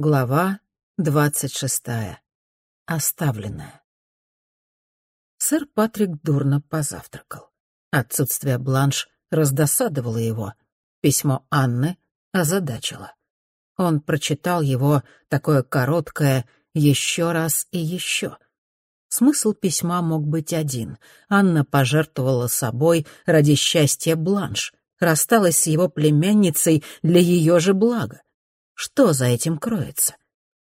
Глава двадцать шестая. Оставленная. Сэр Патрик дурно позавтракал. Отсутствие бланш раздосадовало его. Письмо Анны озадачило. Он прочитал его, такое короткое, еще раз и еще. Смысл письма мог быть один. Анна пожертвовала собой ради счастья бланш, рассталась с его племянницей для ее же блага. Что за этим кроется?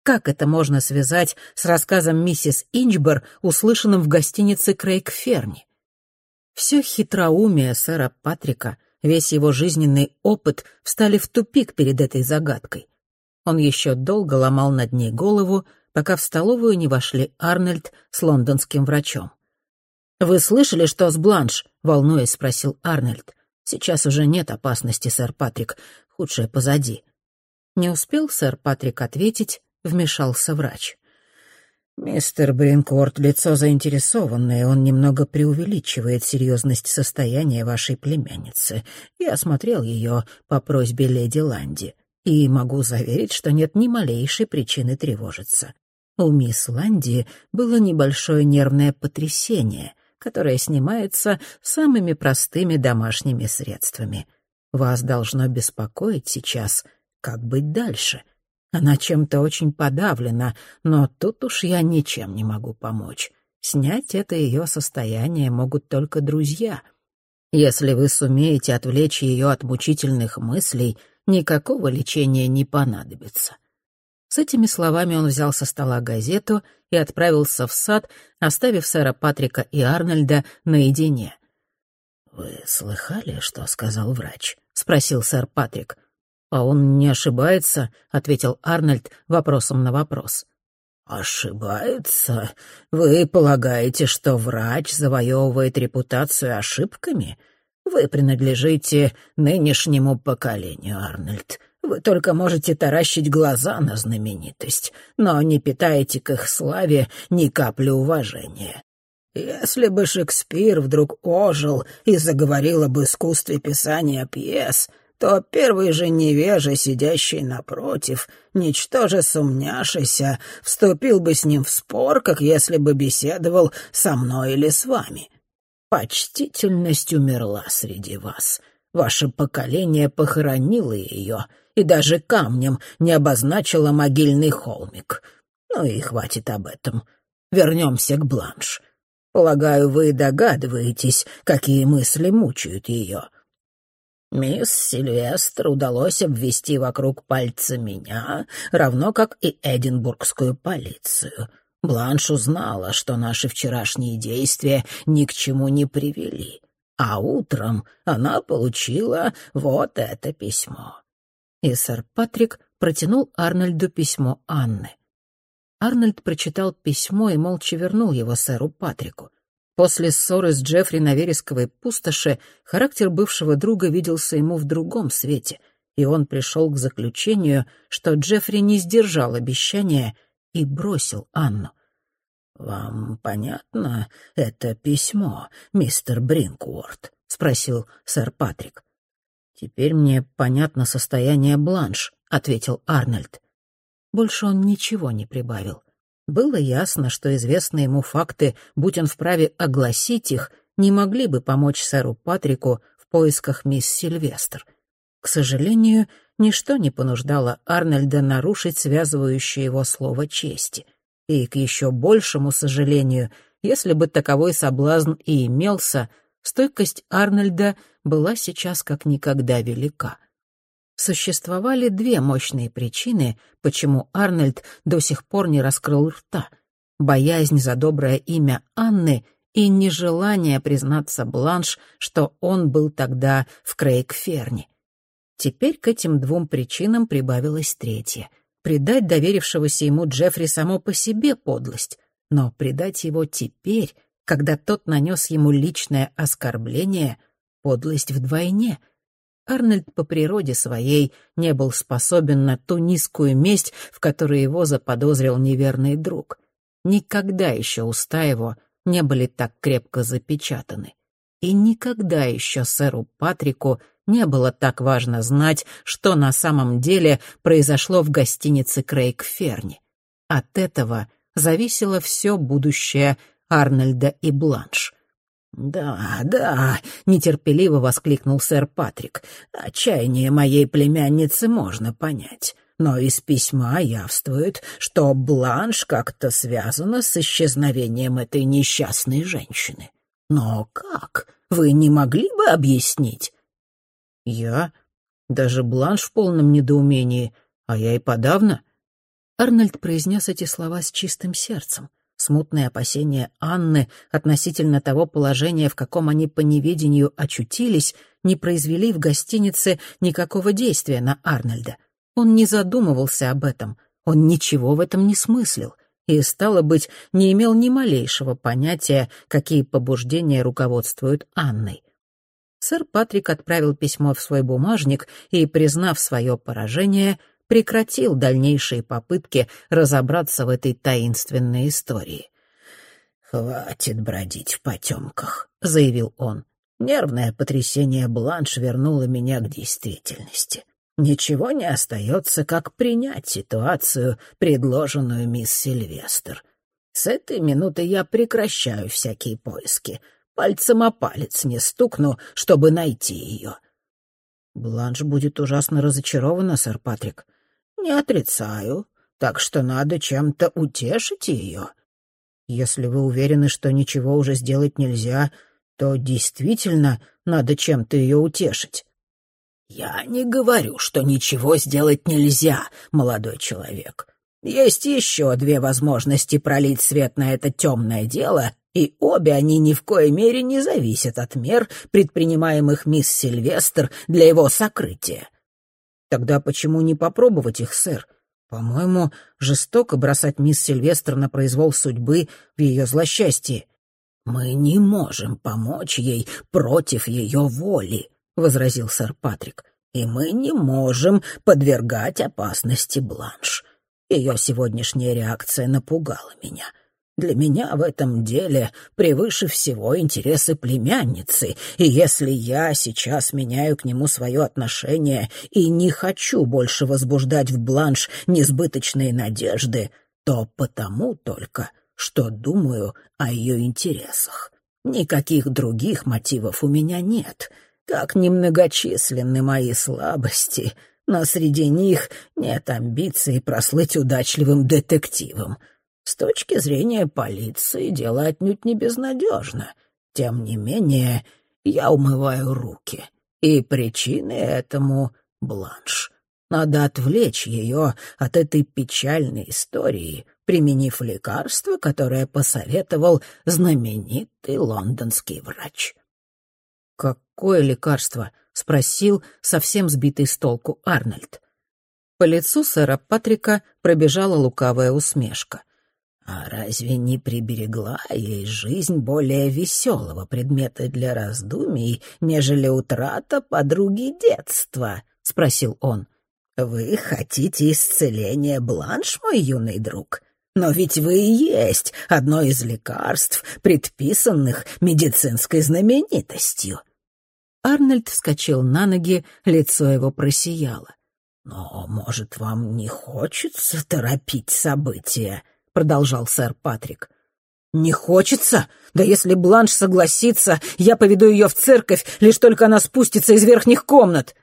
Как это можно связать с рассказом миссис Инчбор, услышанным в гостинице Крейг Ферни? Все хитроумие сэра Патрика, весь его жизненный опыт встали в тупик перед этой загадкой. Он еще долго ломал над ней голову, пока в столовую не вошли Арнольд с лондонским врачом. «Вы слышали, что с Бланш?» — волнуясь, спросил Арнольд. «Сейчас уже нет опасности, сэр Патрик. Худшее позади. Не успел сэр Патрик ответить, вмешался врач. «Мистер Бринкорт — лицо заинтересованное, он немного преувеличивает серьезность состояния вашей племянницы. Я осмотрел ее по просьбе леди Ланди, и могу заверить, что нет ни малейшей причины тревожиться. У мисс Ланди было небольшое нервное потрясение, которое снимается самыми простыми домашними средствами. Вас должно беспокоить сейчас — как быть дальше? Она чем-то очень подавлена, но тут уж я ничем не могу помочь. Снять это ее состояние могут только друзья. Если вы сумеете отвлечь ее от мучительных мыслей, никакого лечения не понадобится. С этими словами он взял со стола газету и отправился в сад, оставив сэра Патрика и Арнольда наедине. «Вы слыхали, что сказал врач?» — спросил сэр Патрик. «А он не ошибается?» — ответил Арнольд вопросом на вопрос. «Ошибается? Вы полагаете, что врач завоевывает репутацию ошибками? Вы принадлежите нынешнему поколению, Арнольд. Вы только можете таращить глаза на знаменитость, но не питаете к их славе ни капли уважения. Если бы Шекспир вдруг ожил и заговорил об искусстве писания пьес, то первый же невежа, сидящий напротив, ничтоже сумняшися, вступил бы с ним в спор, как если бы беседовал со мной или с вами. Почтительность умерла среди вас. Ваше поколение похоронило ее и даже камнем не обозначило могильный холмик. Ну и хватит об этом. Вернемся к Бланш. Полагаю, вы догадываетесь, какие мысли мучают ее. — Мисс Сильвестр удалось обвести вокруг пальца меня, равно как и Эдинбургскую полицию. Бланш узнала, что наши вчерашние действия ни к чему не привели, а утром она получила вот это письмо. И сэр Патрик протянул Арнольду письмо Анны. Арнольд прочитал письмо и молча вернул его сэру Патрику. После ссоры с Джеффри на вересковой пустоши характер бывшего друга виделся ему в другом свете, и он пришел к заключению, что Джеффри не сдержал обещания и бросил Анну. «Вам понятно это письмо, мистер Бринкуорт?» — спросил сэр Патрик. «Теперь мне понятно состояние Бланш», — ответил Арнольд. Больше он ничего не прибавил. Было ясно, что известные ему факты, будь он вправе огласить их, не могли бы помочь сэру Патрику в поисках мисс Сильвестр. К сожалению, ничто не понуждало Арнольда нарушить связывающее его слово чести. И, к еще большему сожалению, если бы таковой соблазн и имелся, стойкость Арнольда была сейчас как никогда велика существовали две мощные причины, почему Арнольд до сих пор не раскрыл рта. Боязнь за доброе имя Анны и нежелание признаться Бланш, что он был тогда в Крейгферне. Теперь к этим двум причинам прибавилась третья. Предать доверившегося ему Джеффри само по себе подлость, но предать его теперь, когда тот нанес ему личное оскорбление, подлость вдвойне — Арнольд по природе своей не был способен на ту низкую месть, в которой его заподозрил неверный друг. Никогда еще уста его не были так крепко запечатаны. И никогда еще сэру Патрику не было так важно знать, что на самом деле произошло в гостинице Крейг Ферни. От этого зависело все будущее Арнольда и Бланш. «Да, да», — нетерпеливо воскликнул сэр Патрик, — «отчаяние моей племянницы можно понять. Но из письма явствует, что Бланш как-то связана с исчезновением этой несчастной женщины. Но как? Вы не могли бы объяснить?» «Я? Даже Бланш в полном недоумении, а я и подавно». Арнольд произнес эти слова с чистым сердцем. Смутные опасения Анны относительно того положения, в каком они по неведению очутились, не произвели в гостинице никакого действия на Арнольда. Он не задумывался об этом, он ничего в этом не смыслил и, стало быть, не имел ни малейшего понятия, какие побуждения руководствуют Анной. Сэр Патрик отправил письмо в свой бумажник и, признав свое поражение, прекратил дальнейшие попытки разобраться в этой таинственной истории. «Хватит бродить в потемках», — заявил он. «Нервное потрясение Бланш вернуло меня к действительности. Ничего не остается, как принять ситуацию, предложенную мисс Сильвестр. С этой минуты я прекращаю всякие поиски. Пальцем о палец не стукну, чтобы найти ее». «Бланш будет ужасно разочарована, сэр Патрик. «Не отрицаю. Так что надо чем-то утешить ее. Если вы уверены, что ничего уже сделать нельзя, то действительно надо чем-то ее утешить». «Я не говорю, что ничего сделать нельзя, молодой человек. Есть еще две возможности пролить свет на это темное дело, и обе они ни в коей мере не зависят от мер, предпринимаемых мисс Сильвестр для его сокрытия. Тогда почему не попробовать их, сэр? По-моему, жестоко бросать мисс Сильвестр на произвол судьбы в ее злосчастье. Мы не можем помочь ей против ее воли, возразил сэр Патрик. И мы не можем подвергать опасности Бланш. Ее сегодняшняя реакция напугала меня. Для меня в этом деле превыше всего интересы племянницы, и если я сейчас меняю к нему свое отношение и не хочу больше возбуждать в бланш несбыточные надежды, то потому только, что думаю о ее интересах. Никаких других мотивов у меня нет. Как немногочисленны мои слабости, но среди них нет амбиции прослыть удачливым детективом — с точки зрения полиции дело отнюдь не безнадежно. Тем не менее, я умываю руки. И причины этому — бланш. Надо отвлечь ее от этой печальной истории, применив лекарство, которое посоветовал знаменитый лондонский врач. «Какое лекарство?» — спросил совсем сбитый с толку Арнольд. По лицу сэра Патрика пробежала лукавая усмешка. А разве не приберегла ей жизнь более веселого предмета для раздумий, нежели утрата подруги детства? — спросил он. «Вы хотите исцеления Бланш, мой юный друг? Но ведь вы и есть одно из лекарств, предписанных медицинской знаменитостью». Арнольд вскочил на ноги, лицо его просияло. «Но, может, вам не хочется торопить события?» Продолжал сэр Патрик. «Не хочется? Да если Бланш согласится, я поведу ее в церковь, лишь только она спустится из верхних комнат».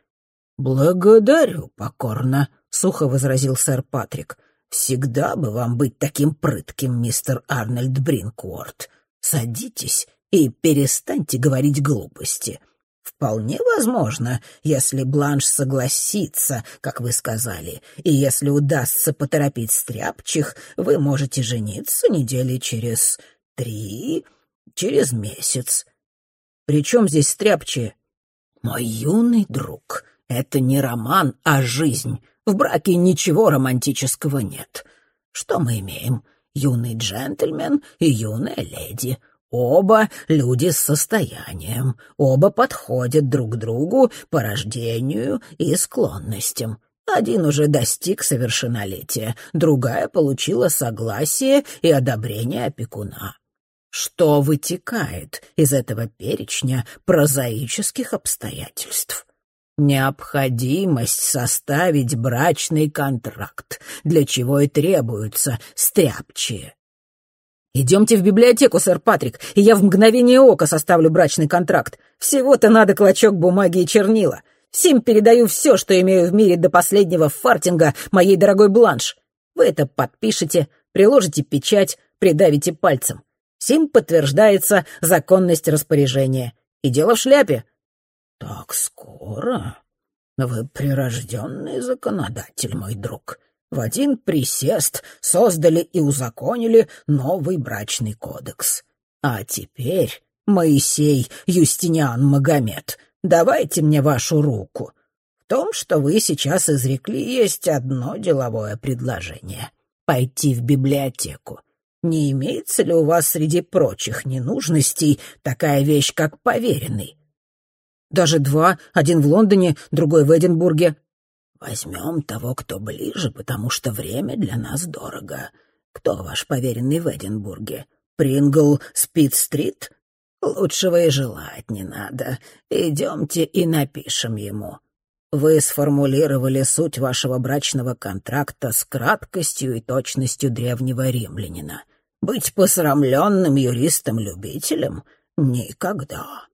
«Благодарю покорно», — сухо возразил сэр Патрик. «Всегда бы вам быть таким прытким, мистер Арнольд Бринкуорт. Садитесь и перестаньте говорить глупости. Вполне возможно, если Бланш согласится, как вы сказали, и если удастся поторопить стряпчих, вы можете жениться недели через три, через месяц. Причем здесь стряпчие? Мой юный друг, это не роман, а жизнь. В браке ничего романтического нет. Что мы имеем? Юный джентльмен и юная леди — Оба люди с состоянием, оба подходят друг другу по рождению и склонностям. Один уже достиг совершеннолетия, другая получила согласие и одобрение опекуна. Что вытекает из этого перечня прозаических обстоятельств? необходимость составить брачный контракт, для чего и требуются стряпчие. «Идемте в библиотеку, сэр Патрик, и я в мгновение ока составлю брачный контракт. Всего-то надо клочок бумаги и чернила. Всем передаю все, что имею в мире до последнего фартинга моей дорогой Бланш. Вы это подпишете, приложите печать, придавите пальцем. Сим подтверждается законность распоряжения. И дело в шляпе. «Так скоро? Вы прирожденный законодатель, мой друг. В один присест создали и узаконили новый брачный кодекс. А теперь, Моисей Юстиниан Магомед, давайте мне вашу руку. В том, что вы сейчас изрекли, есть одно деловое предложение — пойти в библиотеку. Не имеется ли у вас среди прочих ненужностей такая вещь, как поверенный? Даже два, один в Лондоне, другой в Эдинбурге. Возьмем того, кто ближе, потому что время для нас дорого. Кто ваш поверенный в Эдинбурге? Прингл Спид-стрит? Лучшего и желать не надо. Идемте и напишем ему. Вы сформулировали суть вашего брачного контракта с краткостью и точностью древнего римлянина. Быть посрамленным юристом-любителем — никогда.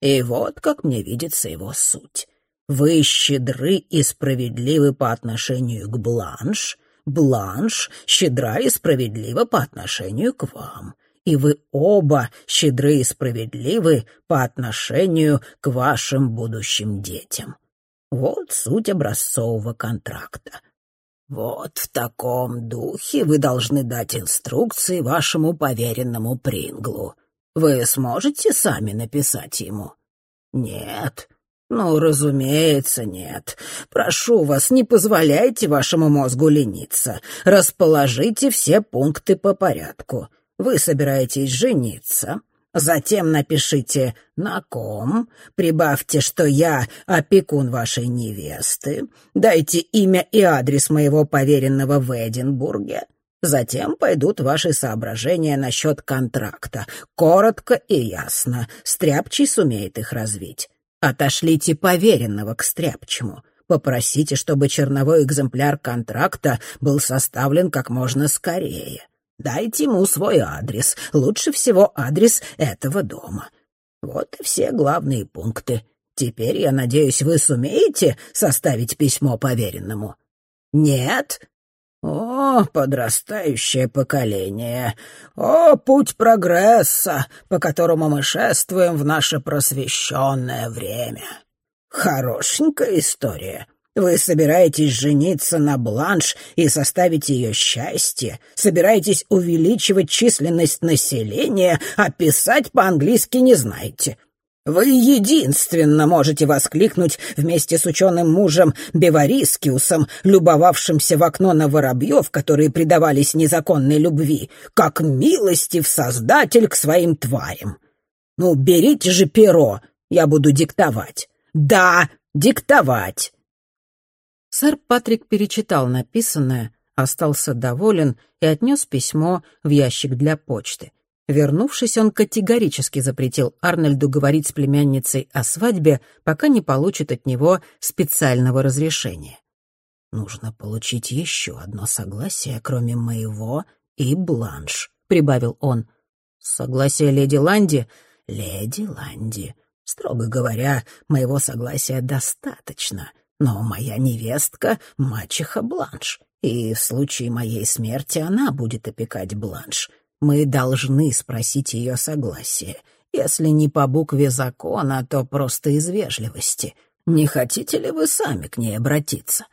И вот как мне видится его суть. Вы щедры и справедливы по отношению к Бланш, Бланш щедра и справедлива по отношению к вам, и вы оба щедры и справедливы по отношению к вашим будущим детям. Вот суть образцового контракта. Вот в таком духе вы должны дать инструкции вашему поверенному Принглу. Вы сможете сами написать ему? Нет. Ну, разумеется, нет. Прошу вас, не позволяйте вашему мозгу лениться. Расположите все пункты по порядку. Вы собираетесь жениться, Затем напишите «на ком», прибавьте, что я опекун вашей невесты, дайте имя и адрес моего поверенного в Эдинбурге, Затем пойдут ваши соображения насчет контракта. Коротко и ясно. Стряпчий сумеет их развить. Отошлите поверенного к Стряпчему. Попросите, чтобы черновой экземпляр контракта был составлен как можно скорее. Дайте ему свой адрес, лучше всего адрес этого дома. Вот и все главные пункты. Теперь, я надеюсь, вы сумеете составить письмо поверенному? Нет? О, подрастающее поколение! О, путь прогресса, по которому мы шествуем в наше просвещенное время! Хорошенькая история. Вы собираетесь жениться на Бланш и составить ее счастье? Собираетесь увеличивать численность населения, а писать по-английски не знаете? — вы единственно можете воскликнуть вместе с ученым мужем Беварискиусом, любовавшимся в окно на воробьев, которые предавались незаконной любви, как милостив создатель к своим тварям. Ну, берите же перо, я буду диктовать. Да, диктовать. Сэр Патрик перечитал написанное, остался доволен и отнес письмо в ящик для почты. Вернувшись, он категорически запретил Арнольду говорить с племянницей о свадьбе, пока не получит от него специального разрешения. «Нужно получить еще одно согласие, кроме моего и Бланш», — прибавил он. «Согласие леди Ланди?» «Леди Ланди. Строго говоря, моего согласия достаточно, но моя невестка — мачеха Бланш, и в случае моей смерти она будет опекать Бланш». Мы должны спросить ее согласие. Если не по букве закона, то просто из вежливости. Не хотите ли вы сами к ней обратиться?»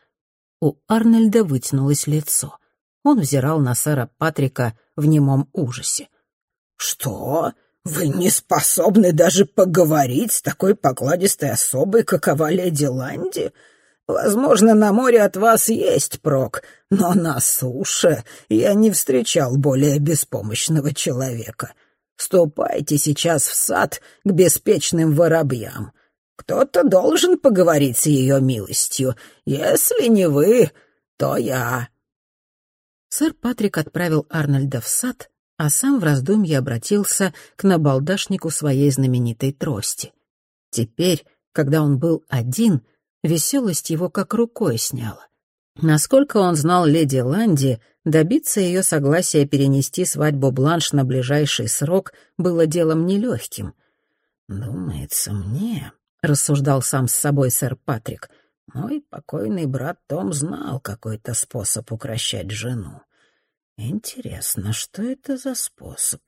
У Арнольда вытянулось лицо. Он взирал на сэра Патрика в немом ужасе. «Что? Вы не способны даже поговорить с такой покладистой особой, какова леди Ланди? Возможно, на море от вас есть прок, но на суше я не встречал более беспомощного человека. Ступайте сейчас в сад к беспечным воробьям. Кто-то должен поговорить с ее милостью. Если не вы, то я». Сэр Патрик отправил Арнольда в сад, а сам в раздумье обратился к набалдашнику своей знаменитой трости. Теперь, когда он был один — веселость его как рукой сняла. Насколько он знал леди Ланди, добиться ее согласия перенести свадьбу Бланш на ближайший срок было делом нелегким. «Думается мне», — рассуждал сам с собой сэр Патрик, — «мой покойный брат Том знал какой-то способ укращать жену. Интересно, что это за способ?»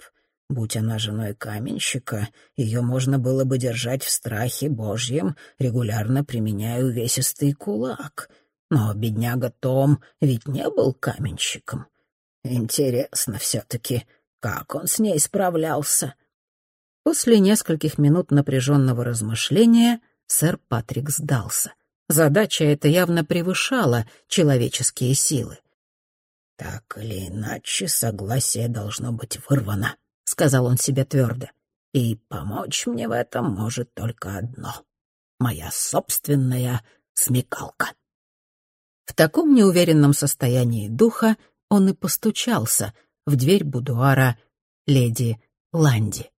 Будь она женой каменщика, ее можно было бы держать в страхе божьем, регулярно применяя увесистый кулак. Но бедняга Том ведь не был каменщиком. Интересно все-таки, как он с ней справлялся. После нескольких минут напряженного размышления сэр Патрик сдался. Задача эта явно превышала человеческие силы. Так или иначе, согласие должно быть вырвано, — сказал он себе твердо. «И помочь мне в этом может только одно — моя собственная смекалка». В таком неуверенном состоянии духа он и постучался в дверь будуара леди Ланди.